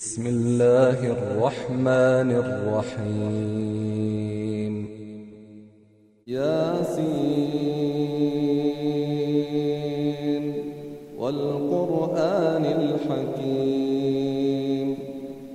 بسم الله الرحمن الرحيم. ياسين والقرآن الحكيم.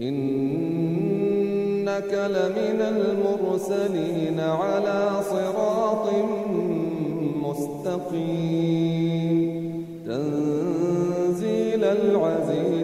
إنك لمن المرسلين على صراط مستقيم. تنزيل العزيز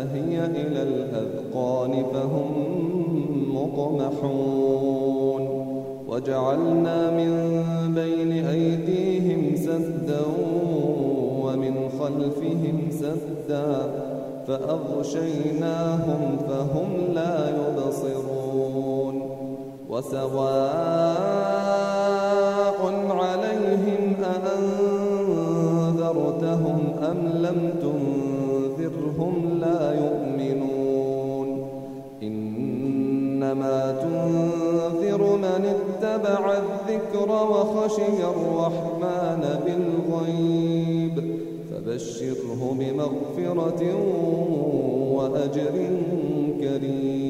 فهي إلى الأذقان فهم مطمحون. وجعلنا من بين أيديهم سدا ومن خلفهم سدا فأغشيناهم فهم لا يبصرون. وسواء عليهم أأنذرتهم أم لم تنذرهم لا يؤمنون. إنما تنذر من اتبع الذكر وخشي الرحمن بالغيب. فبشره بمغفرة وأجر كريم.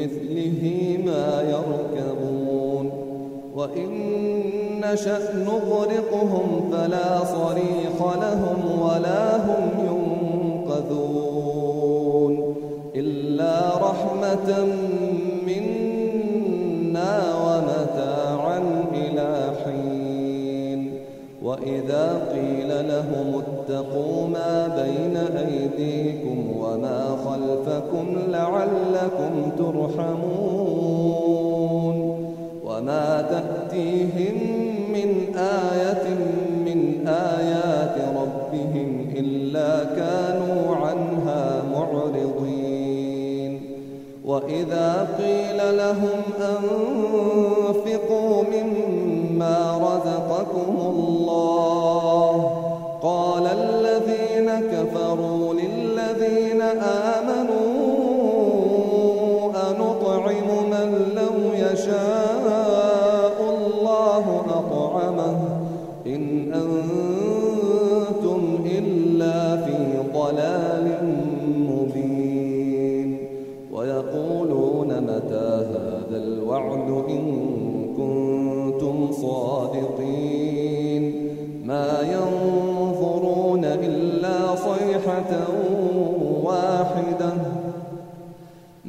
مثله ما يركبون. وإن نشأ نغرقهم فلا صريخ لهم ولا هم ينقذون. إلا رحمة منا ومتاعا إلى حين. وإذا قيل لهم اتقوا ما بين أيديكم وما خلفكم لعلكم ترحمون وما تأتيهم من آية من آيات ربهم إلا كانوا عنها معرضين وإذا قيل لهم أنفقوا مما رزقكم الله آمنوا أنطعم من لو يشاء الله أطعمه. إن أنتم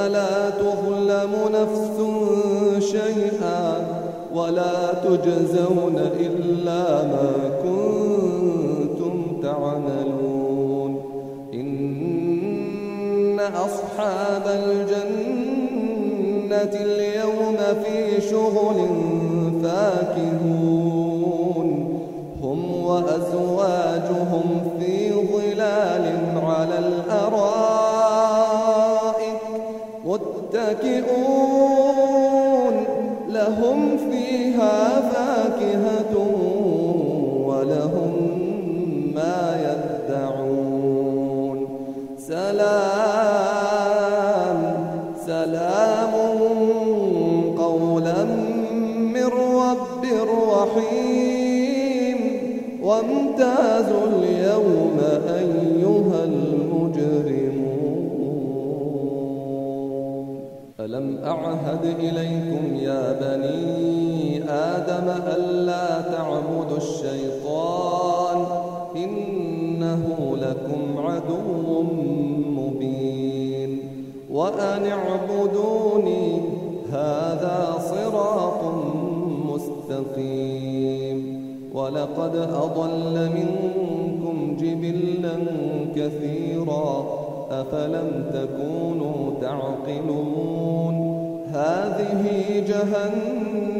فاليوم لا تظلم نفس شيئا ولا تجزون إلا ما كنتم تعملون. إن أصحاب الجنة اليوم في شغل فاكهون. هم وأزواجهم في ظلال على الأرائك متكئون. الشيطان إنه لكم عدو مبين وأن اعبدوني هذا صراط مستقيم ولقد أضل منكم جبلا كثيرا أفلم تكونوا تعقلون هذه جهنم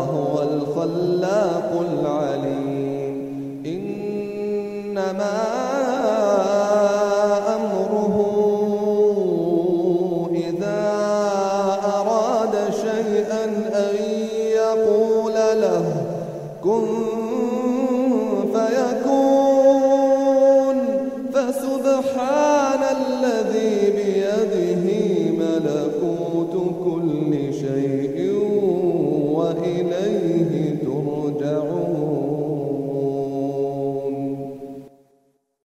وهو الخلاق العليم. إنما